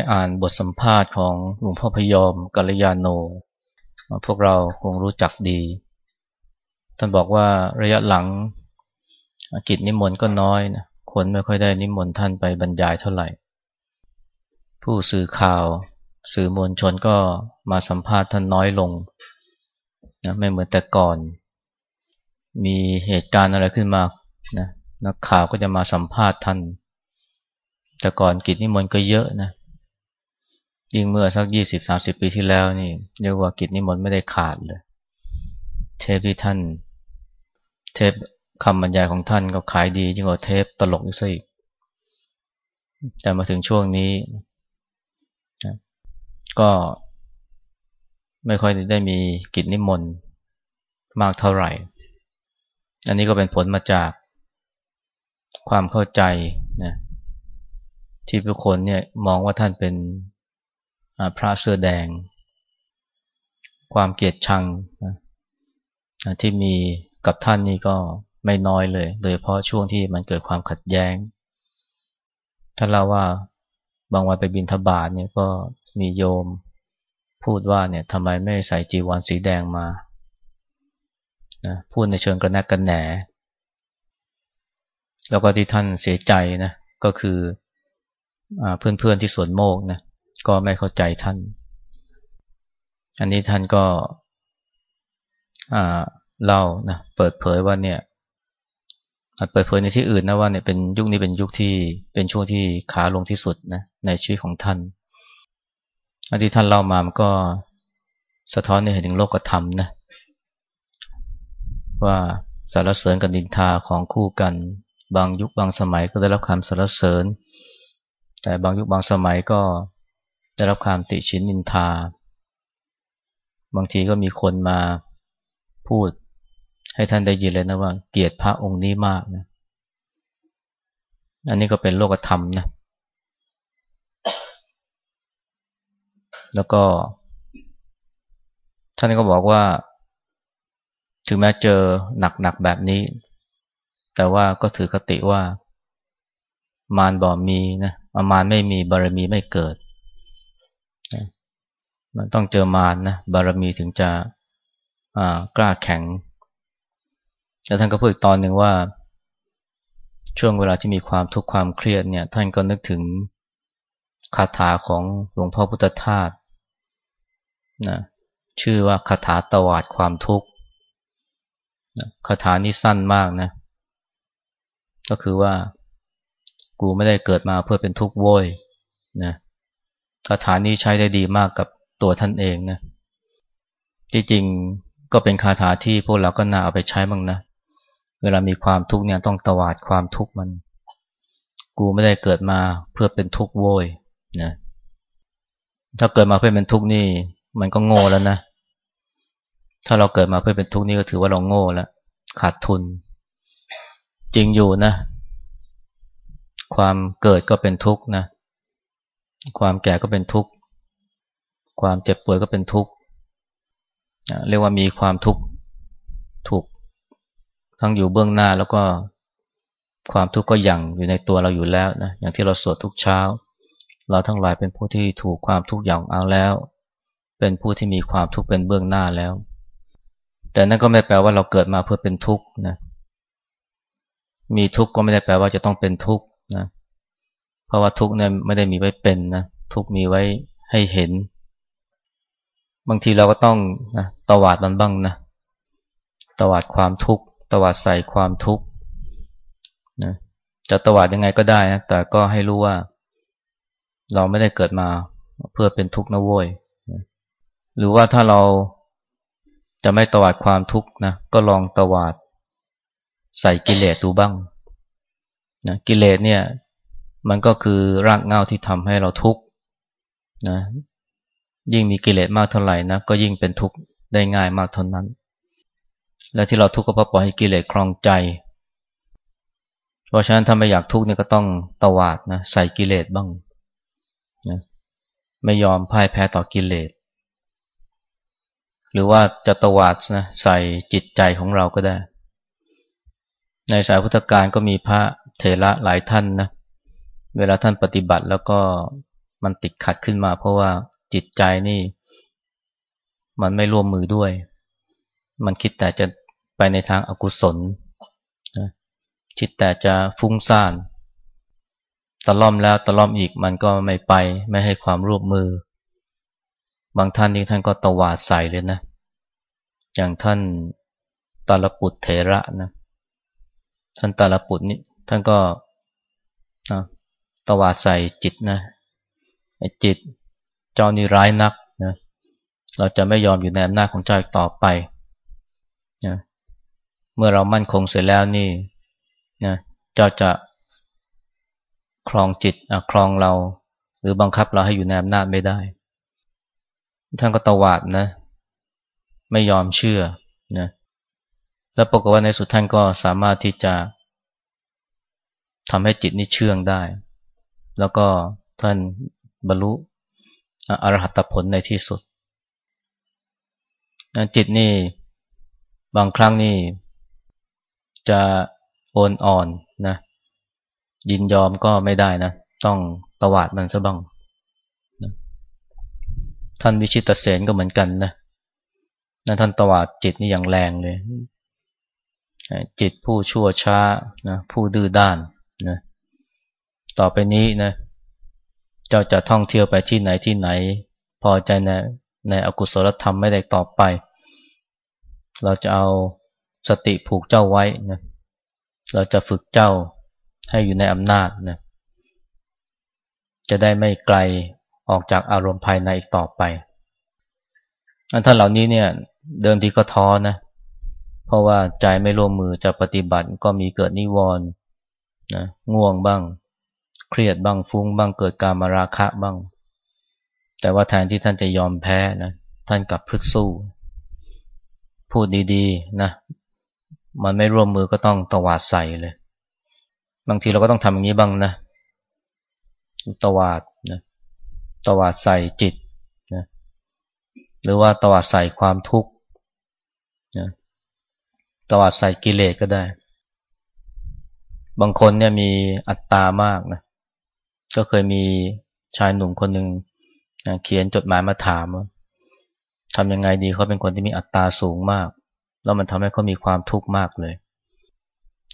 ได้อ่านบทสัมภาษณ์ของหลวงพ่อพยอมกัลยาโน พวกเราคงรู้จักดี ท่านบอกว่าระยะหลังกิจนิมนต์ก็น้อยนะคนไม่ค่อยได้นิมนต์ท่านไปบรรยายเท่าไหร่ ผู้สื่อข่าว สื่อมวลชนก็มาสัมภาษณ์ท่านน้อยลงนะไม่เหมือนแต่ก่อน มีเหตุการณ์อะไรขึ้นมานะนักข่าวก็จะมาสัมภาษณ์ท่าน แต่ก่อนกิจนิมนต์ก็เยอะนะ ยิ่งเมื่อสักยี่สิบสาสิบปีที่แล้วนี่เรียกว่ากิจนิมนต์ไม่ได้ขาดเลย เทปที่ท่าน เทปคำบรรยายของท่านก็ขายดียิ่งกว่าเทปตลกอีกซะอีกแต่มาถึงช่วงนี้ ก็ไม่ค่อยได้มีกิจนิมนต์มากเท่าไหร่ อันนี้ก็เป็นผลมาจากความเข้าใจนะที่ทุกคนเนี่ยมองว่าท่านเป็น พระเสื้อแดง ความเกลียดชังที่มีกับท่านนี่ก็ไม่น้อยเลย โดยเพราะช่วงที่มันเกิดความขัดแย้ง ท่านเล่าว่าบางวันไปบินทบาทเนี่ยก็มีโยมพูดว่าเนี่ยทำไมไม่ใส่จีวรสีแดงมานะพูดในเชิงกระแนกกระแหน แล้วก็ที่ท่านเสียใจนะก็คือเพื่อนๆที่สวนโมกนะ ก็ไม่เข้าใจท่าน อันนี้ท่านก็เล่านะเปิดเผยว่าเนี่ยเปิดเผยในที่อื่นนะว่าเนี่ยเป็นยุคนี้เป็นยุคที่เป็นช่วงที่ขาลงที่สุดนะในชีวิตของท่านอันที่ท่านเล่ามามันก็สะท้อนในเห็นถึงโลกธรรมนะว่าสารเสริญกับดินทาของคู่กัน บางยุคบางสมัยก็ได้รับคำสารเสริญ แต่บางยุคบางสมัยก็ ได้รับความติชินนินทา บางทีก็มีคนมาพูดให้ท่านได้ยินเลยนะว่าเกลียดพระองค์นี้มากนะ อันนี้ก็เป็นโลกธรรมนะ แล้วก็ ท่านก็บอกว่า ถึงแม้เจอหนักๆแบบนี้ แต่ว่าก็ถือคติว่า มารบ่มีนะมารไม่มีบารมีไม่เกิด มันต้องเจอมารนะบารมีถึงจะกล้าแข็งแล้วท่านก็พูดอีกตอนหนึ่งว่า ช่วงเวลาที่มีความทุกข์ความเครียดเนี่ย ท่านก็นึกถึงคาถาของหลวงพ่อพุทธทาสนะชื่อว่าคาถาตวาดความทุกข์คาถานี้สั้นมากนะ ก็คือว่า กูไม่ได้เกิดมาเพื่อเป็นทุกข์โวยนะคาถานี้ใช้ได้ดีมากกับ ตัวท่านเองนะจริงๆก็เป็นคาถาที่พวกเราก็น่าเอาไปใช้บ้างนะ เวลามีความทุกข์เนี่ยต้องตวาดความทุกข์มัน กูไม่ได้เกิดมาเพื่อเป็นทุกข์โวยนะถ้าเกิดมาเพื่อเป็นทุกข์นี่ มันก็โง่แล้วนะ ถ้าเราเกิดมาเพื่อเป็นทุกข์นี่ก็ถือว่าเราโง่แล้วขาดทุน จริงอยู่นะ ความเกิดก็เป็นทุกข์นะ ความแก่ก็เป็นทุกข์ ความเจ็บป่วยก็เป็นทุกข์เรียกว่ามีความทุกข์ถูกทั้งอยู่เบื้องหน้าแล้วก็ความทุกข์ก็ยังอยู่ในตัวเราอยู่แล้วนะอย่างที่เราสวดทุกเช้า เราทั้งหลายเป็นผู้ที่ถูกความทุกข์อย่างเอาแล้ว เป็นผู้ที่มีความทุกข์เป็นเบื้องหน้าแล้ว แต่นั่นก็ไม่แปลว่าเราเกิดมาเพื่อเป็นทุกข์นะมีทุกข์ก็ไม่ได้แปลว่าจะต้องเป็นทุกข์นะเพราะว่าทุกเนี่ยไม่ได้มีไว้เป็นนะทุกข์มีไว้ให้เห็น บางทีเราก็ต้องนะตวาดมันบ้างนะตวาดความทุกข์ตวาดใส่ความทุกข์นะจะตวาดยังไงก็ได้นะแต่ก็ให้รู้ว่า เราไม่ได้เกิดมาเพื่อเป็นทุกข์นะโว้ยหรือว่าถ้าเราจะไม่ตวาดความทุกข์นะก็ลองตวาดใส่กิเลสดูบ้างนะกิเลสเนี่ย มันก็คือรากเหง้าที่ทำให้เราทุกข์นะ ยิ่งมีกิเลสมากเท่าไหร่นะก็ยิ่งเป็นทุกข์ได้ง่ายมากเท่านั้น และที่เราทุกข์ก็เพราะปล่อยให้กิเลสครองใจ เพราะฉะนั้นถ้าไม่อยากทุกข์เนี่ยก็ต้องตวาดนะใส่กิเลสบ้างนะไม่ยอมพ่ายแพ้ต่อกิเลส หรือว่าจะตวาดนะใส่จิตใจของเราก็ได้ ในสายพุทธการก็มีพระเถระหลายท่านนะเวลาท่านปฏิบัติแล้วก็มันติดขัดขึ้นมาเพราะว่า จิตใจนี่ มันไม่ร่วมมือด้วย มันคิดแต่จะไปในทางอากุศลคิดแต่จะฟุ้งซ่านตะล่อมแล้วตะล่อมอีกมันก็ไม่ไปไม่ให้ความร่วมมือ บางท่านนี่ท่านก็ตวาดใส่เลยนะ อย่างท่านตาลปุตเถระนะ ท่านตาลปุตนี่ท่านก็ตวาดใส่จิตนะจิต เจ้านี่ร้ายนักนะเราจะไม่ยอมอยู่ในอำนาจของเจ้าอีกต่อไปนะเมื่อเรามั่นคงเสร็จแล้วนี่นะเจ้าจะครองจิตครองเรา หรือบังคับเราให้อยู่ในอำนาจไม่ได้ ท่านก็ตวาดนะ ไม่ยอมเชื่อนะแล้วปรากฏว่าในสุดท่านก็สามารถที่จะทำให้จิตนี่เชื่องได้ แล้วก็ท่านบรรลุ อรหัตผลในที่สุด จิตนี่บางครั้งนี่จะโอนอ่อนนะยินยอมก็ไม่ได้นะ ต้องตวาดมันซะบ้างท่านวิชิตเสนก็เหมือนกันนะนะท่านตวาดจิตนี่อย่างแรงเลย จิตผู้ชั่วช้านะผู้ดื้อด้านนะต่อไปนี้นะ เจ้าจะท่องเที่ยวไปที่ไหนที่ไหน พอใจในในอกุศลธรรมไม่ได้ต่อไป เราจะเอาสติผูกเจ้าไว้นะเราจะฝึกเจ้าให้อยู่ในอำนาจนะจะได้ไม่ไกลออกจากอารมณ์ภายในอีกต่อไปอันท่านเหล่านี้เนี่ยเดิมทีก็ท้อนะ เพราะว่าใจไม่ร่วมมือจะปฏิบัติก็มีเกิดนิวรณ์นะง่วงบ้าง เครียดบ้างฟุ้งบ้างเกิดการมาราคะบ้าง แต่ว่าแทนที่ท่านจะยอมแพ้นะท่านกลับพึดสู้ พูดดีๆนะมันไม่ร่วมมือก็ต้องตวาดใส่เลย บางทีเราก็ต้องทำอย่างนี้บ้างนะตวาดนะตวาดใส่จิตนะหรือว่าตวาดใส่ความทุกข์นะตวาดใส่กิเลสก็ได้ บางคนเนี่ยมีอัตตามากนะ ก็เคยมีชายหนุ่มคนหนึ่งเขียนจดหมายมาถามว่าทำยังไงดีเขาเป็นคนที่มีอัตตาสูงมาก แล้วมันทำให้เขามีความทุกข์มากเลย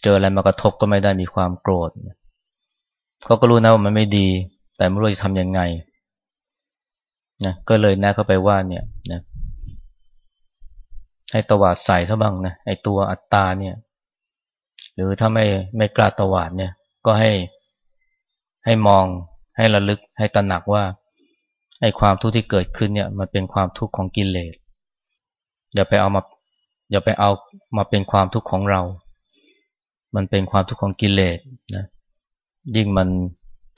เจออะไรมากระทบก็ไม่ได้มีความโกรธเขาก็รู้นะว่ามันไม่ดี แต่ไม่รู้จะทำยังไงนะก็เลยแนะเข้าไปว่าเนี่ยนะให้ตวาดใส่ซะบ้างนะไอตัวอัตตาเนี่ย หรือถ้าไม่ไม่กล้าตวาดเนี่ย ก็ให้ ให้มองให้ระลึกให้ตระหนักว่าไอความทุกข์ที่เกิดขึ้นเนี่ยมันเป็นความทุกข์ของกิเลสอย่าไปเอามาอย่าไปเอามาเป็นความทุกข์ของเรา มันเป็นความทุกข์ของกิเลสนะยิ่งมัน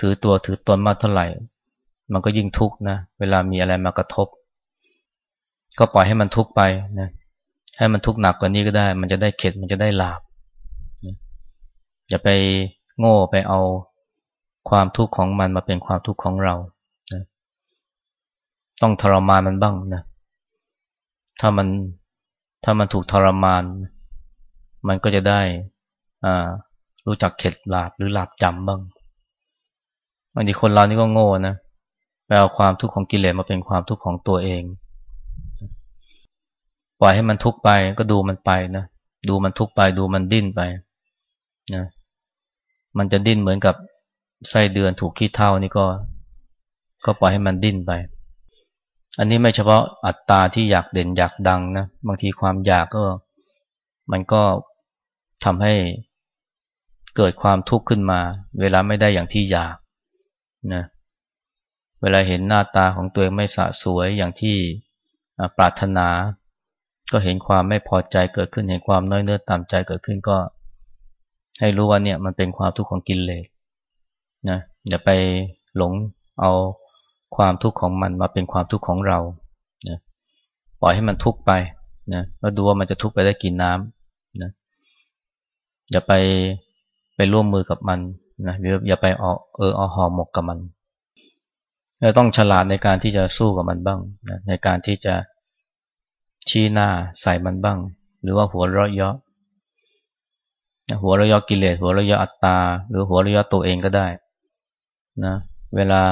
ถือตัวถือตนมากเท่าไหร่ มันก็ยิ่งทุกข์นะเวลามีอะไรมากระทบ ก็ปล่อยให้มันทุกข์ไปนะให้มันทุกข์หนักกว่านี้ก็ได้ มันจะได้เข็ดมันจะได้หลาบนะอย่าไปโง่ไปเอา ความทุกข์ของมันมาเป็นความทุกข์ของเรานะต้องทรมานมันบ้างนะถ้ามันถ้ามันถูกทรมาน มันก็จะได้รู้จักเข็ดหลาบหรือหลาบจำบ้างบางทีคนเรานี่ก็โง่นะไปเอาความทุกข์ของกิเลสมาเป็นความทุกข์ของตัวเอง ปล่อยให้มันทุกข์ไปก็ดูมันไปนะ ดูมันทุกข์ไปดูมันดิ้นไปนะ มันจะดิ้นเหมือนกับ ไส้เดือนถูกขี้เท่านี่ก็ ก็ปล่อยให้มันดิ้นไป อันนี้ไม่เฉพาะอัตตาที่อยากเด่นอยากดังนะ บางทีความอยากก็ มันก็ทำให้เกิดความทุกข์ขึ้นมา เวลาไม่ได้อย่างที่อยากนะเวลาเห็นหน้าตาของตัวเองไม่สะสวยอย่างที่ปรารถนา ก็เห็นความไม่พอใจเกิดขึ้นเห็นความน้อยเนื้อต่ำใจเกิดขึ้นก็ ให้รู้ว่าเนี่ยมันเป็นความทุกข์ของกินเลย นะอย่าไปหลงเอาความทุกข์ของมันมาเป็นความทุกข์ของเรานะปล่อยให้มันทุกข์ไปนะแล้วดูว่ามันจะทุกข์ไปได้กี่น้ำนะอย่าไปไปร่วมมือกับมันนะหรืออย่าไปเอาเออเอาหอหมกกับมันเราต้องฉลาดในการที่จะสู้กับมันบ้างนะในการที่จะชี้หน้าใส่มันบ้าง หรือว่าหัวเราะเยาะหัวเราะเยาะกิเลสหัวเราะเยาะอัตตา หรือหัวเราะเยาะตัวเองก็ได้ นะเวลา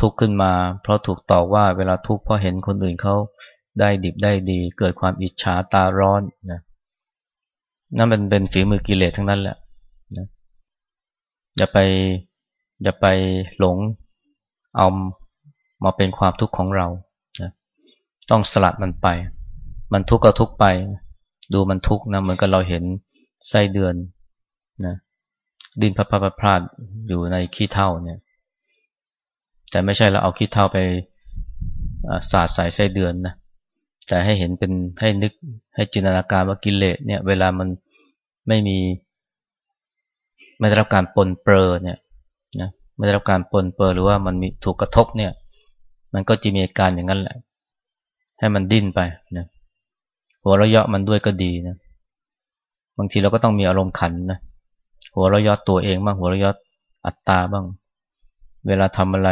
ทุกข์ขึ้นมา เพราะถูกต่อว่าเวลาทุกข์เพราะเห็นคนอื่นเขาได้ดิบได้ดี เกิดความอิจฉาตาร้อนนะนั่นเป็นเป็นฝีมือกิเลสทั้งนั้นแหละนะอย่าไปอย่าไปหลงเอามาเป็นความทุกข์ของเรานะต้องสลัดมันไป มันทุกข์ก็ทุกข์ไป ดูมันทุกข์นะเหมือนกับเราเห็นไส้เดือนนะ ดินพระพระพลาดอยู่ในขี้เท่าเนี่ยแต่ไม่ใช่เราเอาขี้เท่าไปสาดใส่ไส้เดือนนะ แต่ให้เห็นเป็นให้นึกให้จินตนาการว่ากิเลสเนี่ย เวลามันไม่มี ไม่ได้รับการปนเปื้อเนี่ยนะไม่ได้รับการปนเปื้อหรือว่ามันมีถูกกระทบเนี่ย มันก็จะมีอาการอย่างนั้นแหละ ให้มันดิ้นไปนะหัวเราะเยาะมันด้วยก็ดีนะบางทีเราก็ต้องมีอารมณ์ขันนะ หัวเราะยอดตัวเองบ้างหัวเราะยอดอัตตาบ้าง เวลาทำอะไร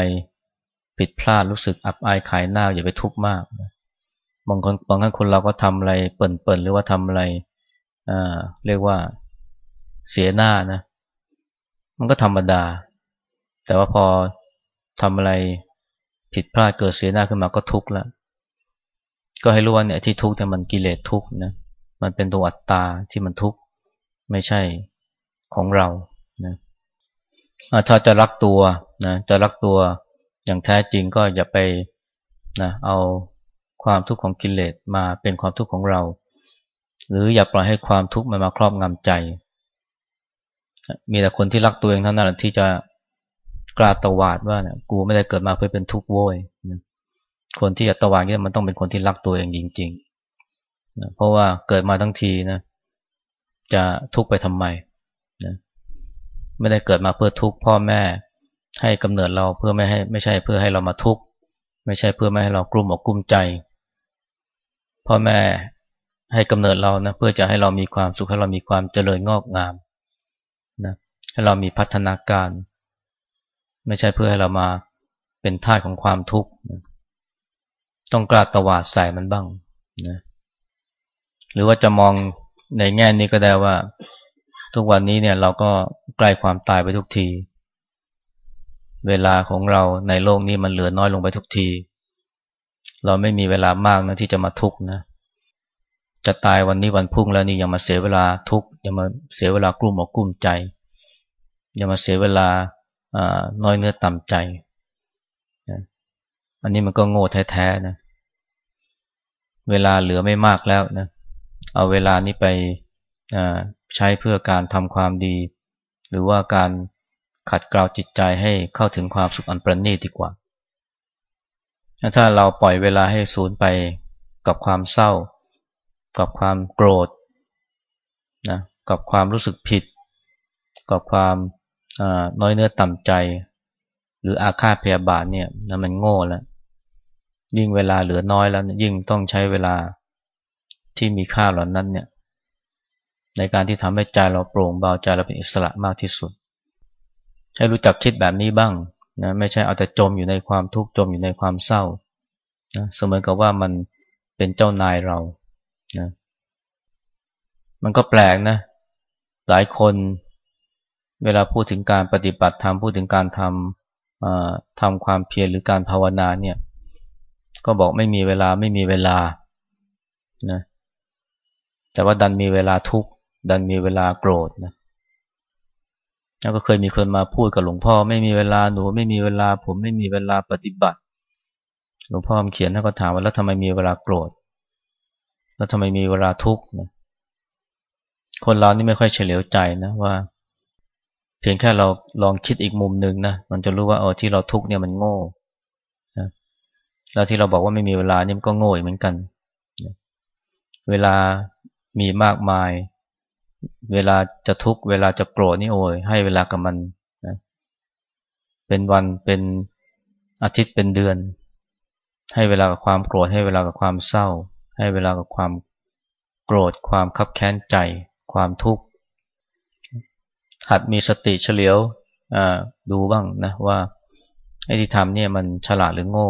ผิดพลาดรู้สึกอับอายขายหน้าอย่าไปทุกข์มากบางคนบางครั้งคนเราก็ทำอะไรเปิ่นเปิ่นหรือว่าทำอะไรอ่าเรียกว่าเสียหน้านะมันก็ธรรมดา แต่ว่าพอทำอะไรผิดพลาดเกิดเสียหน้าขึ้นมาก็ทุกข์แล้วก็ให้รู้ว่าเนี่ยที่ทุกข์แต่มันกิเลสทุกข์นะมันเป็นตัวอัตตาที่มันทุกข์ไม่ใช่ ของเรานะถ้าจะรักตัวนะจะรักตัวอย่างแท้จริงก็อย่าไปนะเอาความทุกข์ของกิเลสมาเป็นความทุกข์ของเรา หรืออย่าปล่อยให้ความทุกข์มันมาครอบงำใจ มีแต่คนที่รักตัวเองเท่านั้นที่จะกล้าตวาดว่าเนี่ยกูไม่ได้เกิดมาเพื่อเป็นทุกข์โวยนะคนที่จะตวาดเนี่ยมันต้องเป็นคนที่รักตัวเองจริงๆนะเพราะว่าเกิดมาทั้งทีนะจะทุกข์ไปทำไม ไม่ได้เกิดมาเพื่อทุกข์พ่อแม่ ให้กำเนิดเราเพื่อไม่ให้ไม่ใช่เพื่อให้เรามาทุกข์ไม่ใช่เพื่อไม่ให้เรากลุ้มอกกลุ้มใจ พ่อแม่ให้กำเนิดเรานะเพื่อจะให้เรามีความสุขให้เรามีความเจริญงอกงามนะให้เรามีพัฒนาการ ไม่ใช่เพื่อให้เรามาเป็นท่าของความทุกข์ต้องกล้าตวาดใส่มันบ้างนะหรือว่าจะมองในแง่นี้ก็ได้ว่า ทุกวันนี้เนี่ยเราก็ใกล้ความตายไปทุกที เวลาของเราในโลกนี้มันเหลือน้อยลงไปทุกที เราไม่มีเวลามากนะที่จะมาทุกข์นะ จะตายวันนี้วันพรุ่งแล้วนี่ยังมาเสียเวลาทุกข์ยังมาเสียเวลากลุ้มอกกลุ้มใจยังมาเสียเวลาน้อยเนื้อต่ำใจ อันนี้มันก็โง่แท้ๆนะ เวลาเหลือไม่มากแล้วนะ เอาเวลานี้ไป ใช้เพื่อการทำความดี หรือว่าการขัดเกลาจิตใจให้เข้าถึงความสุขอันประณีตดีกว่า ถ้าเราปล่อยเวลาให้สูญไปกับความเศร้า กับความโกรธนะกับความรู้สึกผิด กับความน้อยเนื้อต่ำใจ หรืออาฆาตพยาบาทเนี่ยนะมันโง่แล้วยิ่งเวลาเหลือน้อยแล้ว ยิ่งต้องใช้เวลาที่มีค่าเหล่านั้นเนี่ย ในการที่ทำให้ใจเราโปร่งเบาใจเราเป็นอิสระมากที่สุด ให้รู้จักคิดแบบนี้บ้างนะไม่ใช่เอาแต่จมอยู่ในความทุกข์จมอยู่ในความเศร้านะเสมือนกับว่ามันเป็นเจ้านายเรานะมันก็แปลกนะ หลายคนเวลาพูดถึงการปฏิบัติธรรมพูดถึงการทำทำความเพียรหรือการภาวนาเนี่ยก็บอกไม่มีเวลาไม่มีเวลานะแต่ว่าดันมีเวลาทุกข์ ดันมีเวลาโกรธนะแล้วก็เคยมีคนมาพูดกับหลวงพ่อ ไม่มีเวลาหนูไม่มีเวลา ผมไม่มีเวลาปฏิบัติ หลวงพ่อเขียนท่านก็ถามว่าแล้วทำไมมีเวลาโกรธ แล้วทำไมมีเวลาทุกข์นะคนเรานี่ไม่ค่อยเฉลียวใจนะว่า เพียงแค่เราลองคิดอีกมุมหนึ่งนะมันจะรู้ว่าเออที่เราทุกข์เนี่ยมันโง่นะแล้วที่เราบอกว่าไม่มีเวลานี่มันก็โง่เหมือนกัน เวลามีมากมาย เวลาจะทุกข์เวลาจะโกรธนี่โอ้ยให้เวลากับมันนะเป็นวันเป็นอาทิตย์เป็นเดือน ให้เวลากับความโกรธให้เวลากับความเศร้า ให้เวลากับความโกรธ ความคับแค้นใจ ความทุกข์หัดมีสติเฉลียวดูบ้างนะว่าไอ้ที่ทำเนี่ยมันฉลาดหรือโง่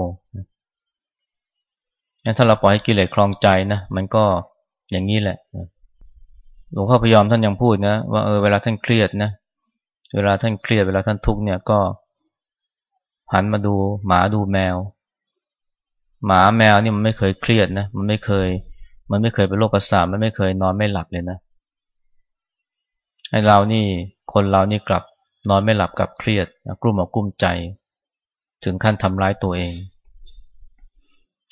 ถ้าเราปล่อยให้กิเลสคลองใจนะมันก็อย่างนี้แหละ หลวงพ่อพยอมท่านยังพูดนะว่าเออเวลาท่านเครียดนะเวลาท่านเครียดเวลาท่านทุกข์เนี่ยก็ หันมาดูหมาดูแมว หมาแมวนี่มันไม่เคยเครียดนะมันไม่เคย มันไม่เคยเป็นโรคประสาทมันไม่เคยนอนไม่หลับเลยนะไอ้เรานี่คนเรานี่กลับนอนไม่หลับกับเครียดกลุ้มอกกลุ้มใจ ถึงขั้นทำร้ายตัวเอง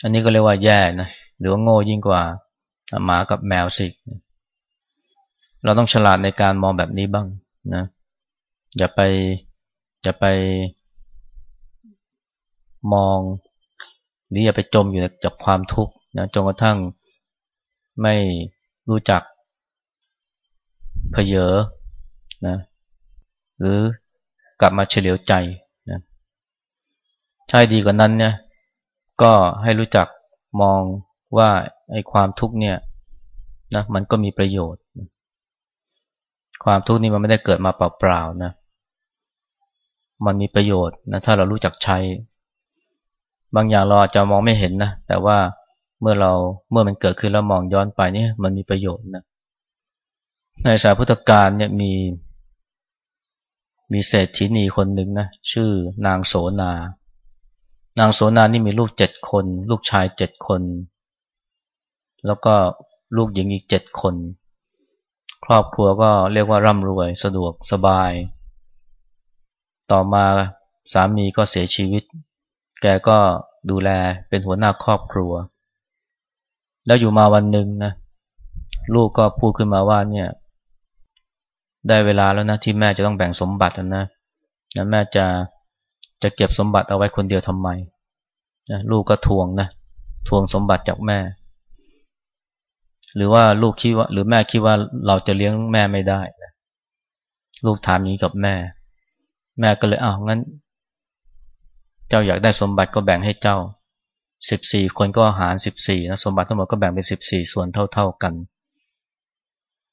อันนี้ก็เรียกว่าแย่นะหรือว่าโง่ยิ่งกว่าหมากับแมวสิ เราต้องฉลาดในการมองแบบนี้บ้างนะ อย่าไปอย่าไปมอง หรืออย่าไปจมอยู่กับความทุกข์นะจนกระทั่งไม่รู้จักเพเยอนะหรือกลับมาเฉลียวใจนะใช่ดีกว่านั้นเนี่ยก็ให้รู้จักมองว่าไอ้ความทุกข์เนี่ยนะมันก็มีประโยชน์ ความทุกข์นี่มันไม่ได้เกิดมาเปล่าๆนะ มันมีประโยชน์นะถ้าเรารู้จักใช้ บางอย่างเราอาจจะมองไม่เห็นนะ แต่ว่าเมื่อเราเมื่อมันเกิดขึ้นแล้วมองย้อนไปเนี่ยมันมีประโยชน์นะ ในสายพุทธการเนี่ยมี มีเศรษฐีนีคนหนึ่งนะชื่อนางโสนา นางโสนานี่มีลูกเจ็ดคน ลูกชายเจ็ดคน แล้วก็ลูกหญิงอีกเจ็ดคน ครอบครัวก็เรียกว่าร่ำรวยสะดวกสบาย ต่อมาสามีก็เสียชีวิต แกก็ดูแลเป็นหัวหน้าครอบครัว แล้วอยู่มาวันหนึ่งนะลูกก็พูดขึ้นมาว่าเนี่ย ได้เวลาแล้วนะที่แม่จะต้องแบ่งสมบัตินะนะแม่จะจะเก็บสมบัติเอาไว้คนเดียวทำไมนะลูกก็ทวงนะทวงสมบัติจากแม่ หรือว่าลูกคิดว่า หรือแม่คิดว่าเราจะเลี้ยงแม่ไม่ได้นะลูกถามนี้กับแม่ แม่ก็เลยอ้าวงั้น เจ้าอยากได้สมบัติก็แบ่งให้เจ้าสิบสี่คนก็หารสิบสี่นะสมบัติทั้งหมดก็แบ่งเป็นสิบสี่ส่วนเท่า ๆกัน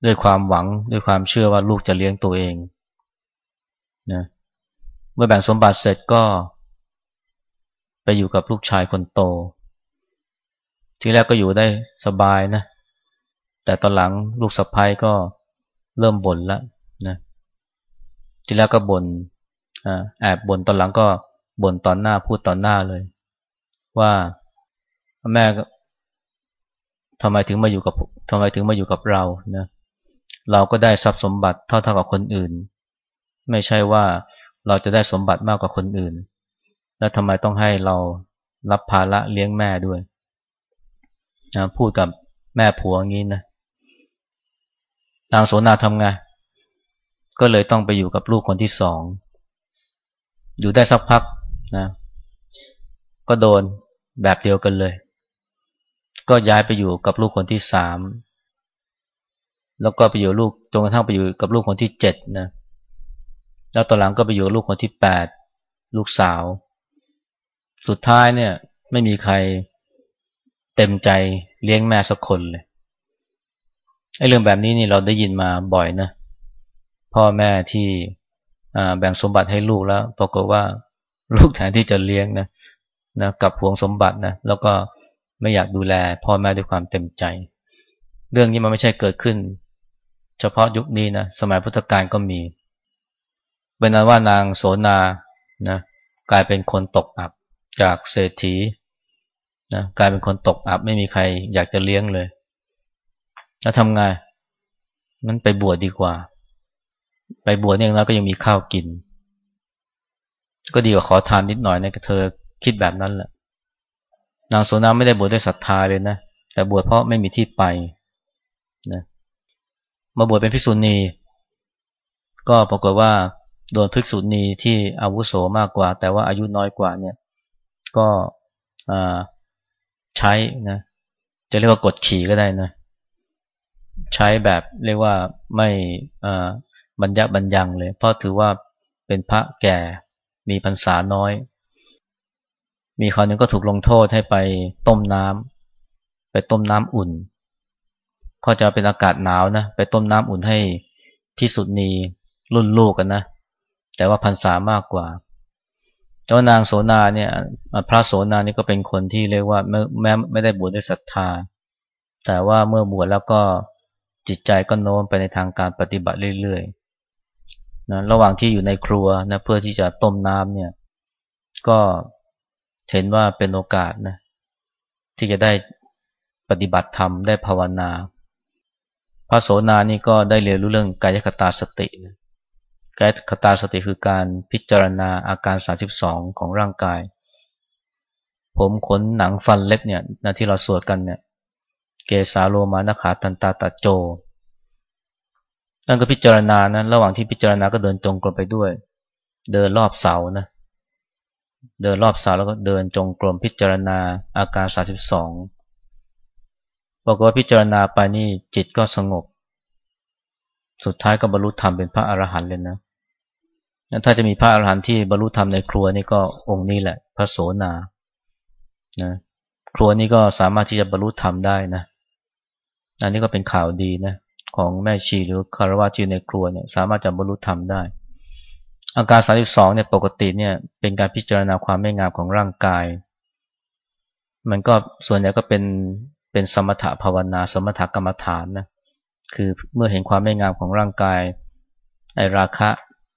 ด้วยความหวังด้วยความเชื่อว่าลูกจะเลี้ยงตัวเองนะเมื่อแบ่งสมบัติเสร็จก็ ไปอยู่กับลูกชายคนโต ทีแรกก็อยู่ได้สบายนะ แต่ตอนหลังลูกสะพ้ายก็เริ่มบ่นแล้วนะทีแรกก็บน่นแอบบ่นตอนหลังก็บ่นตอนหน้าพูดตอนหน้าเลย ว่าแม่ทำไมถึงมาอยู่กับทำไมถึงมาอยู่กับเรานะเราก็ได้ทรัพย์สมบัติเท่าๆกับคนอื่น ไม่ใช่ว่าเราจะได้สมบัติมากกว่าคนอื่น แล้วทำไมต้องให้เรารับภาระเลี้ยงแม่ด้วยนะพูดกับแม่ผัวงี้นะ นางโสนาทำไงก็เลยต้องไปอยู่กับลูกคนที่สอง อยู่ได้สักพักนะ ก็โดนแบบเดียวกันเลย ก็ย้ายไปอยู่กับลูกคนที่สาม แล้วก็ไปอยู่ลูกจนกระทั่งไปอยู่กับลูกคนที่เจ็ดนะ แล้วตอนหลังก็ไปอยู่ลูกคนที่แปดลูกสาว สุดท้ายเนี่ย ไม่มีใครเต็มใจเลี้ยงแม่สักคนเลย ไอ้เรื่องแบบนี้นี่เราได้ยินมาบ่อยนะ พ่อแม่ที่แบ่งสมบัติให้ลูกแล้วปรากฏว่าลูกแทนที่จะเลี้ยงนะนะกับพวงสมบัตินะแล้วก็ไม่อยากดูแล พ่อแม่ด้วยความเต็มใจ เรื่องนี้มันไม่ใช่เกิดขึ้น เฉพาะยุคนี้นะสมัยพุทธกาลก็มีเป็นนั้นว่านางโสนานะกลายเป็นคนตกอับจากเศรษฐีนะกลายเป็นคนตกอับไม่มีใครอยากจะเลี้ยงเลย แล้วทำไงมันไปบวชดดีกว่า ไปบวชเนี่ยแล้วก็ยังมีข้าวกิน ก็ดีกว่าขอทานนิดหน่อยนะเธอคิดแบบนั้นแหละนางโสนาไม่ได้บวชด้วยศรัทธาเลยนะแต่บวชเพราะไม่มีที่ไปนะมาบวชเป็นภิกษุณี ก็ปรากฏว่าโดนภิกษุณีที่อาวุโสมากกว่า แต่ว่าอายุน้อยกว่าเนี่ย ก็ใช้นะจะเรียกว่ากดขี่ก็ได้นะ ใช้แบบเรียกว่าไม่บรรยะบรรยังเลย เพราะถือว่าเป็นพระแก่มีพรรษาน้อย มีคราวนึงก็ถูกลงโทษให้ไปต้มน้ำไปต้มน้ำอุ่นก็จะเป็นอากาศหนาวนะไปต้มน้ำอุ่นให้พิสุณีรุ่นลูกกันนะ แต่ว่าพรรษามากกว่าเจ้านางโสนาเนี่ยพระโสนานี่ก็เป็นคนที่เรียกว่าแม้ไม่ได้บวชด้วยศรัทธา แต่ว่าเมื่อบวชแล้วก็ จิตใจก็โน้มไปในทางการปฏิบัติเรื่อยนะระหว่างที่อยู่ในครัวนะเพื่อที่จะต้มน้ำเนี่ย ก็เห็นว่าเป็นโอกาสนะที่จะได้ปฏิบัติธรรมได้ภาวนา พระโสนานี่ก็ได้เรียนรู้เรื่องกายคตาสตินะกายคตาสติคือการพิจารณาอาการ 32 ของร่างกาย ผมขนหนังฟันเล็บเนี่ยนะที่เราสวดกันเนี่ย เกสาโลมานขาตันตาตาโจนั่นก็พิจารณานะระหว่างที่พิจารณาก็เดินจงกรมไปด้วย เดินรอบเสานะเดินรอบเสาแล้วก็เดินจงกรมพิจารณาอาการ32บอกว่าพิจารณาไปนี่จิตก็สงบ สุดท้ายก็บรรลุธรรมเป็นพระอรหันต์เลยนะถ้าจะมีพระอรหันต์ที่บรรลุธรรมในครัวนี่ก็องค์นี้แหละ พระโสนานะครัวนี้ก็สามารถที่จะบรรลุธรรมได้นะ อันนี้ก็เป็นข่าวดีนะของแม่ชีหรือคารวะที่ในครัวเนี่ยสามารถจะบรรลุธรรมได้ อาการ 32เนี่ยปกติเนี่ยเป็นการพิจารณาความไม่งามของร่างกาย มันก็ส่วนใหญ่ก็เป็นเป็นสมถะภาวนา สมถกรรมฐานนะคือเมื่อเห็นความไม่งามของร่างกายไอราคะ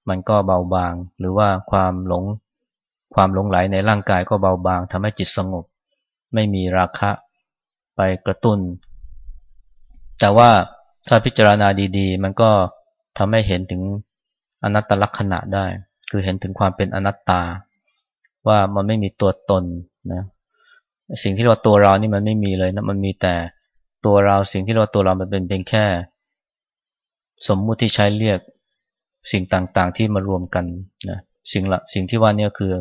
มันก็เบาบาง หรือว่าความหลงความหลงไหลในร่างกายก็เบาบางทำให้จิตสงบ ไม่มีราคะไปกระตุ้น แต่ว่าถ้าพิจารณาดีๆ มันก็ทำให้เห็นถึงอนัตตลักษณะได้ คือเห็นถึงความเป็นอนัตตา ว่ามันไม่มีตัวตนนะสิ่งที่เราตัวเรานี่มันไม่มีเลยนะมันมีแต่ตัวเราสิ่งที่เราตัวเรามันเป็นเพียงแค่ สมมุติที่ใช้เรียกสิ่งต่างๆ ที่มารวมกันนะสิ่งละสิ่งที่ว่านี่คือ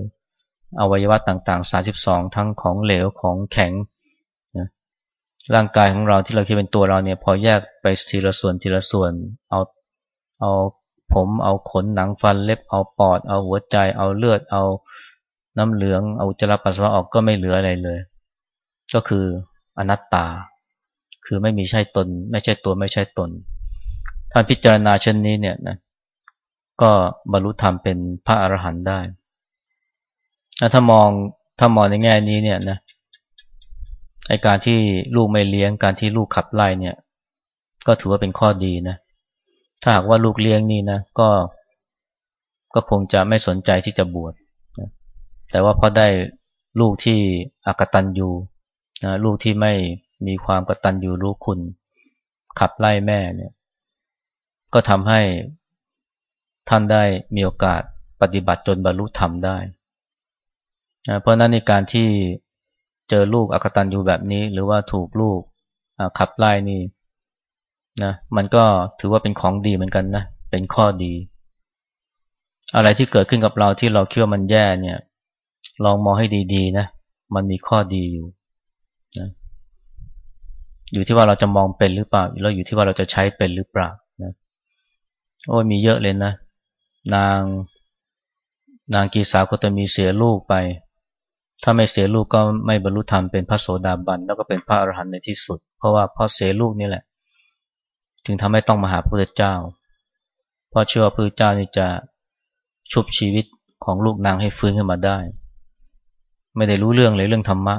อวัยวะต่างๆ 32 ทั้งของเหลวของแข็ง ร่างกายของเราที่เราคิดเป็นตัวเราเนี่ย พอแยกไปทีละส่วนทีละส่วน เอาเอาผมเอาขนหนังฟันเล็บเอาปอด เอาหัวใจ เอาเลือด เอาน้ำเหลือง เอาจระปัสสาวะออกก็ไม่เหลืออะไรเลย ก็คืออนัตตา คือไม่มีใช่ตน ไม่ใช่ตัวไม่ใช่ตนท่านพิจารณาเช่นนี้เนี่ยนะก็บรรลุธรรมเป็นพระอรหันต์ได้ ถ้ามองถ้ามองในแง่นี้เนี่ยนะ ไอการที่ลูกไม่เลี้ยงการที่ลูกขับไล่เนี่ย ก็ถือว่าเป็นข้อดีนะถ้าหากว่าลูกเลี้ยงนี่นะก็ ก็คงจะไม่สนใจที่จะบวชนะแต่ว่าพอได้ลูกที่อากตันยูนะลูกที่ไม่มีความกตัญญูรู้คุณ ขับไล่แม่เนี่ย ก็ทำให้ท่านได้มีโอกาสปฏิบัติจนบรรลุธรรมได้นะเพราะนั้นในการที่ เจอลูกอกตันอยู่แบบนี้ หรือว่าถูกลูกขับไล่นี่นะมันก็ถือว่าเป็นของดีเหมือนกันนะเป็นข้อดี อะไรที่เกิดขึ้นกับเราที่เราคิดว่ามันแย่เนี่ยลองมองให้ดีๆนะมันมีข้อดีอยู่นะอยู่ที่ว่าเราจะมองเป็นหรือเปล่าแล้วอยู่ที่ว่าเราจะใช้เป็นหรือเปล่านะโอ้มีเยอะเลยนะ นางนางกีสาวก็จะมีเสียลูกไป ถ้าไม่เสียลูกก็ไม่บรรลุธรรมเป็นพระโสดาบันแล้วก็เป็นพระอรหันต์ในที่สุด เพราะว่าเพราะเสียลูกนี่แหละถึงทำให้ต้องมาหาพระพุทธเจ้าเพราะเชื่อว่าพระพุทธเจ้านี่จะชุบชีวิตของลูกนางให้ฟื้นขึ้นมาได้ ไม่ได้รู้เรื่องเลยเรื่องธรรมะ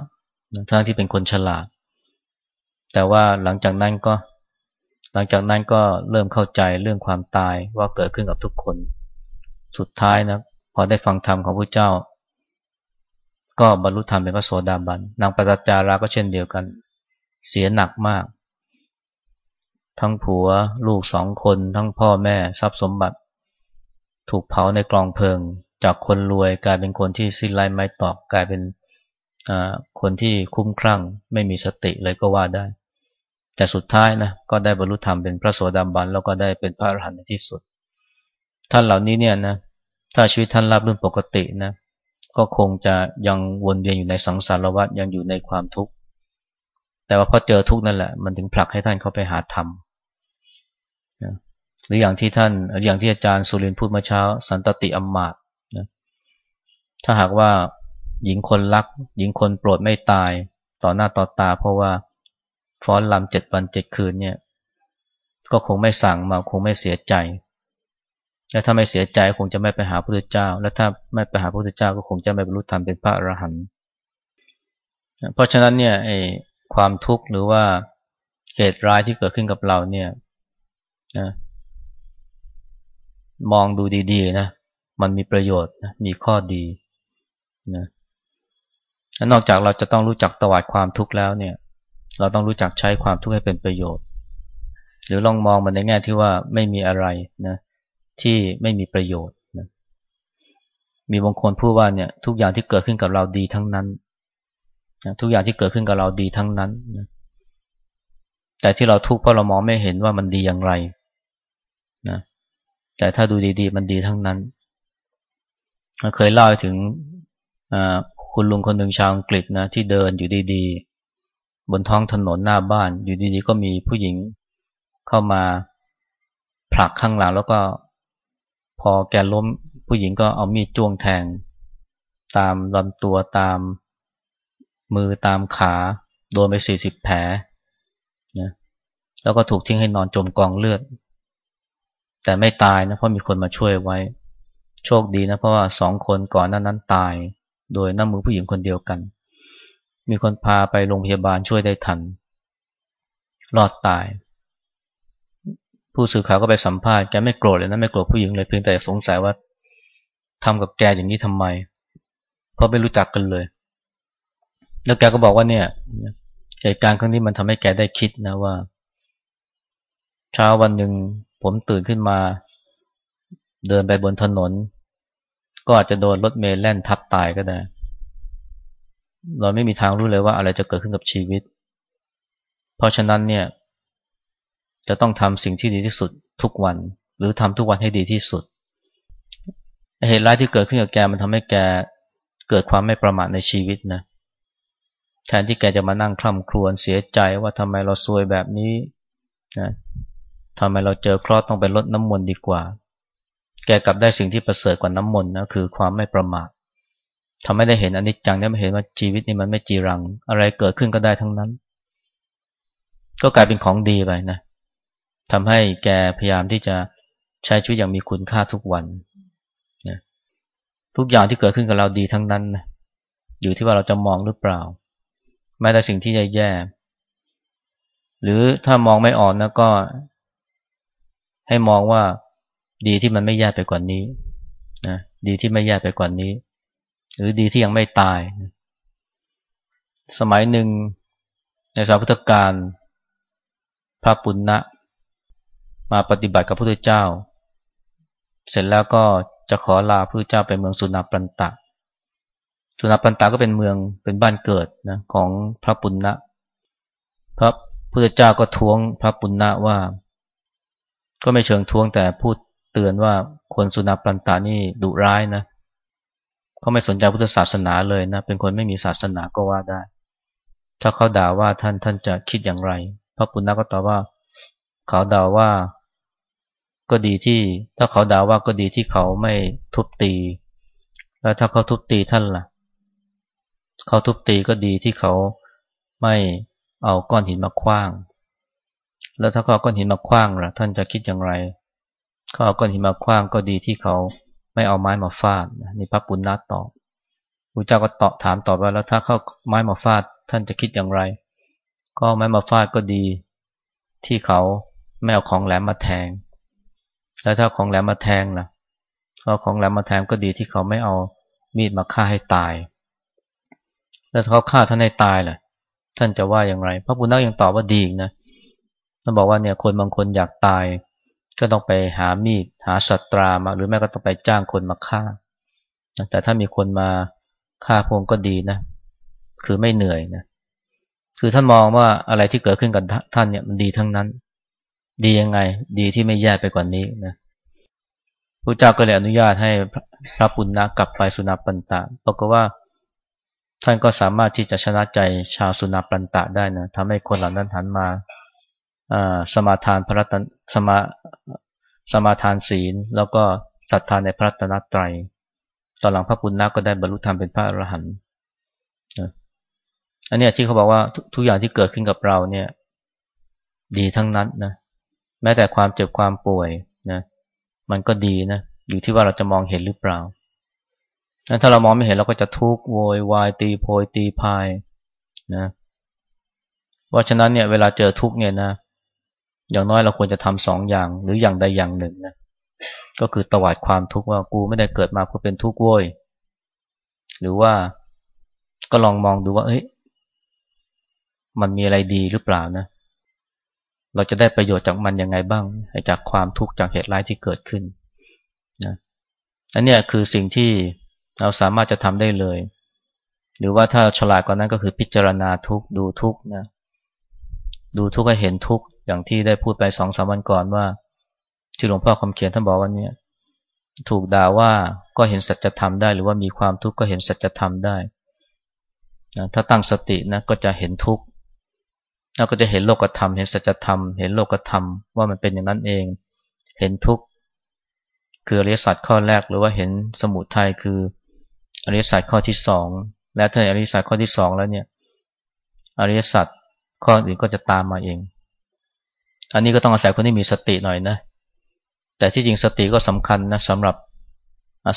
ทั้งที่เป็นคนฉลาด แต่ว่าหลังจากนั้นก็ หลังจากนั้นก็เริ่มเข้าใจเรื่องความตายว่าเกิดขึ้นกับทุกคน สุดท้ายนะพอได้ฟังธรรมของพระเจ้า ก็บรรลุธรรมเป็นพระโสดาบัน นางปตัจจาราก็เช่นเดียวกัน เสียหนักมาก ทั้งผัวลูกสองคน ทั้งพ่อแม่ทรัพย์สมบัติ ถูกเผาในกลองเพลิง จากคนรวยกลายเป็นคนที่สิ้นไร้ไม้ตอกกลายเป็นคนที่คุ้มครั่ง ไม่มีสติเลยก็ว่าได้ แต่สุดท้ายนะก็ได้บรรลุธรรมเป็นพระโสดาบันแล้วก็ได้เป็นพระอรหันต์ในที่สุด ท่านเหล่านี้เนี่ยนะถ้าชีวิตท่านรับรื่นปกตินะ ก็คงจะยังวนเวียนอยู่ในสังสารวัฏยังอยู่ในความทุกข์ แต่ว่าพอเจอทุกข์นั่นแหละ มันถึงผลักให้ท่านเข้าไปหาธรรมหรืออย่างที่ท่านอย่างที่อาจารย์สุรินพูดเมื่อเช้า สันตติอัมมาตนะถ้าหากว่าหญิงคนรัก หญิงคนโปรดไม่ตายต่อหน้าต่อตา เพราะว่าฟ้อนลำเจ็ดวันเจ็ดคืนเนี่ย ก็คงไม่สั่งมาคงไม่เสียใจ และถ้าไม่เสียใจคงจะไม่ไปหาพระพุทธเจ้า และถ้าไม่ไปหาพระพุทธเจ้าก็คงจะไม่บรรลุธรรมเป็นพระอรหันต์เพราะฉะนั้นเนี่ยไอ้ความทุกข์หรือว่าเหตุร้ายที่เกิดขึ้นกับเราเนี่ยนะมองดูดีๆนะมันมีประโยชน์นะมีข้อดีนะนอกจากเราจะต้องรู้จักตวาดความทุกข์แล้วเนี่ย เราต้องรู้จักใช้ความทุกข์ให้เป็นประโยชน์ หรือลองมองมันในแง่ที่ว่าไม่มีอะไรนะ ที่ไม่มีประโยชน์นะมีบางคนพูดว่าเนี่ยทุกอย่างที่เกิดขึ้นกับเราดีทั้งนั้นนะทุกอย่างที่เกิดขึ้นกับเราดีทั้งนั้นนะแต่ที่เราทุกข์เพราะเรามองไม่เห็นว่ามันดีอย่างไรนะแต่ถ้าดูดีๆ มันดีทั้งนั้นเคยเล่าถึงคุณลุงคนหนึ่งชาวอังกฤษนะที่เดินอยู่ดีๆ บนท้องถนนหน้าบ้าน อยู่ดีๆ ก็มีผู้หญิงเข้ามาผลักข้างหลังแล้วก็ อแกล้มผู้หญิงก็เอามีดจ้วงแทง ตามลำตัวตามมือตามขาโดนไปสี่สิบแผลนะแล้วก็ถูกทิ้งให้นอนจมกองเลือด แต่ไม่ตายนะเพราะมีคนมาช่วยไว้ โชคดีนะเพราะว่าสองคนก่อนนั้นนั้นตาย โดยน้ำมือผู้หญิงคนเดียวกัน มีคนพาไปโรงพยาบาลช่วยได้ทัน รอดตาย ผู้สื่อข่าวก็ไปสัมภาษณ์แกไม่โกรธเลยนะไม่โกรธผู้หญิงเลยเพียงแต่สงสัยว่าทำกับแกอย่างนี้ทำไม เพราะไม่รู้จักกันเลย แล้วแกก็บอกว่าเนี่ยเหตุการณ์ครั้งนี้มันทำให้แกได้คิดนะว่า เช้าวันหนึ่งผมตื่นขึ้นมา เดินไปบนถนน ก็อาจจะโดนรถเมล์แล่นทับตายก็ได้ เราไม่มีทางรู้เลยว่าอะไรจะเกิดขึ้นกับชีวิต เพราะฉะนั้นเนี่ย จะต้องทำสิ่งที่ดีที่สุดทุกวัน หรือทำทุกวันให้ดีที่สุดเหตุร้ายที่เกิดขึ้นกับแกมันทำให้แกเกิดความไม่ประมาทในชีวิตนะแทนที่แกจะมานั่งคล่ำครวญเสียใจว่าทำไมเราซวยแบบนี้นะทำไมเราเจอเคราะห์ต้องไปลดน้ำมนต์ดีกว่า แกกลับได้สิ่งที่ประเสริฐกว่าน้ำมนต์นะคือความไม่ประมาททำให้ได้เห็นอนิจจังได้มาเห็นว่าชีวิตนี่มันไม่จีรัง อะไรเกิดขึ้นก็ได้ทั้งนั้น ก็กลายเป็นของดีไปนะ ทำให้แกพยายามที่จะใช้ชีวิตอย่างมีคุณค่าทุกวันนะทุกอย่างที่เกิดขึ้นกับเราดีทั้งนั้นนะอยู่ที่ว่าเราจะมองหรือเปล่า แม้แต่สิ่งที่แย่ๆหรือถ้ามองไม่ออกนะก็ ให้มองว่าดีที่มันไม่แย่ไปกว่านี้นะดีที่ไม่แย่ไปกว่านี้ หรือดีที่ยังไม่ตาย สมัยหนึ่งในสมัยพุทธกาลพระปุณณะ มาปฏิบัติกับพระพุทธเจ้า เสร็จแล้วก็จะขอลาพระพุทธเจ้าไปเมืองสุนาปันตะ สุนาปันตาก็เป็นเมืองเป็นบ้านเกิดนะของพระปุณณะพระพุทธเจ้าก็ท้วงพระปุณณะว่า ก็ไม่เชิงท้วงแต่พูดเตือนว่าคนสุนาปันตานี่ดุร้ายนะเขาไม่สนใจพุทธศาสนาเลยนะ เป็นคนไม่มีศาสนาก็ว่าได้ ถ้าเขาด่าว่าท่านท่านจะคิดอย่างไร พระปุณณะก็ตอบว่า เขาด่าว่า ก็ดีที่ถ้าเขาด่าว่าก็ดีที่เขาไม่ทุบตี แล้วถ้าเขาทุบตีท่านละ่ะ เขาทุบตีก็ดีที่เขาไม่เอาก้อนหินมาคว้าง แล้วถ้าเขาเอาก้อนหินมาคว้างล่ะ ท่านจะคิดอย่างไร เขาเอาก้อนหินมาคว้างก็ดีที่เขาไม่เอาไม้มาฟาดนี่พระปุณณะตอบพระเจ้าก็ตอบถามตอบว่าแล้วถ้าเขาไม้มาฟาด ท่านจะคิดอย่างไร ก็ไม้มาฟาดก็ดี ที่เขาไม่เอาของแหลมมาแทง แล้วถ้าของแหลมมาแทงล่ะเอาของแหลมมาแทงก็ดีที่เขาไม่เอามีดมาฆ่าให้ตาย แล้วเขาฆ่าท่านให้ตายล่ะ ท่านจะว่าอย่างไร พระปุณณะยังตอบว่าดีนะท่านบอกว่าเนี่ยคนบางคนอยากตาย ก็ต้องไปหามีดหาสัตรามา หรือแม้ก็ต้องไปจ้างคนมาฆ่า แต่ถ้ามีคนมาฆ่าพงก็ดีนะ คือไม่เหนื่อยนะ คือท่านมองว่าอะไรที่เกิดขึ้นกับท่านเนี่ยมันดีทั้งนั้น ดียังไง ดีที่ไม่แย่ไปกว่านี้นะพระเจ้าก็เลยอนุญาตให้พระปุณณะกลับไปสุนัปันตะบอกว่าท่านก็สามารถที่จะชนะใจชาวสุนาปันตะได้นะทำให้คนเหล่านั้นหันมาสมาทานพระตนสมาสมาทานศีล แล้วก็ศรัทธาในพระตนตรัยตอนหลังพระปุณณะก็ได้บรรลุธรรมเป็นพระอรหันต์อันนี้ที่เขาบอกว่าทุกอย่างที่เกิดขึ้นกับเราเนี่ย ดีทั้งนั้นนะ แม้แต่ความเจ็บความป่วยนะมันก็ดีนะอยู่ที่ว่าเราจะมองเห็นหรือเปล่าถ้าเรามองไม่เห็นเราก็จะทุกข์โวยวายตีโพยตีพายนะเพราะฉะนั้นเนี่ยเวลาเจอทุกข์เนี่ยนะอย่างน้อยเราควรจะทำสองอย่างหรืออย่างใดอย่างหนึ่งนะก็คือตวาดความทุกข์ว่ากูไม่ได้เกิดมาเพื่อเป็นทุกข์โวยหรือว่าก็ลองมองดูว่าเอ้ยมันมีอะไรดีหรือเปล่านะ เราจะได้ประโยชน์จากมันยังไงบ้าง จากความทุกข์จากเหตุร้ายที่เกิดขึ้นนะอันนี้คือสิ่งที่เราสามารถจะทำได้เลย หรือว่าถ้าฉลาดกว่านั้นก็คือพิจารณาทุกดูทุกนะดูทุกให้เห็นทุกอย่างที่ได้พูดไปสองสามวันก่อนว่าที่หลวงพ่อคำเขียนท่านบอกว่าเนี่ยถูกด่าว่าก็เห็นสัจธรรมได้ หรือว่ามีความทุกข์ก็เห็นสัจธรรมได้นะถ้าตั้งสตินะก็จะเห็นทุกข์ แล้วก็จะเห็นโลกธรรม เห็นสัจธรรม เห็นโลกธรรมว่ามันเป็นอย่างนั้นเอง เห็นทุกข์คืออริยสัจข้อแรกหรือว่าเห็นสมุทัยคืออริยสัจข้อที่สอง และถ้าอริยสัจข้อที่สองแล้วเนี่ย อริยสัจข้ออื่นก็จะตามมาเอง อันนี้ก็ต้องอาศัยคนที่มีสติหน่อยนะ แต่ที่จริงสติก็สำคัญนะสำหรับ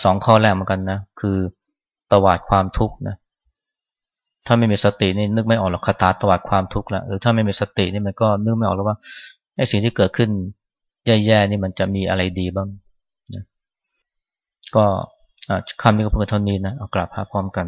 สองข้อแรกเหมือนกันนะ คือตวาดความทุกข์นะ ถ้าไม่มีสตินี่นึกไม่ออกหรอกคาถาตวาดความทุกข์ละหรือถ้าไม่มีสตินี่มันก็นึกไม่ออกแล้วว่าไอ้สิ่งที่เกิดขึ้นแย่ๆนี่มันจะมีอะไรดีบ้างนะก็คำนี้ก็เพิ่งเท่านี้นะเอากลับพาพร้อมกัน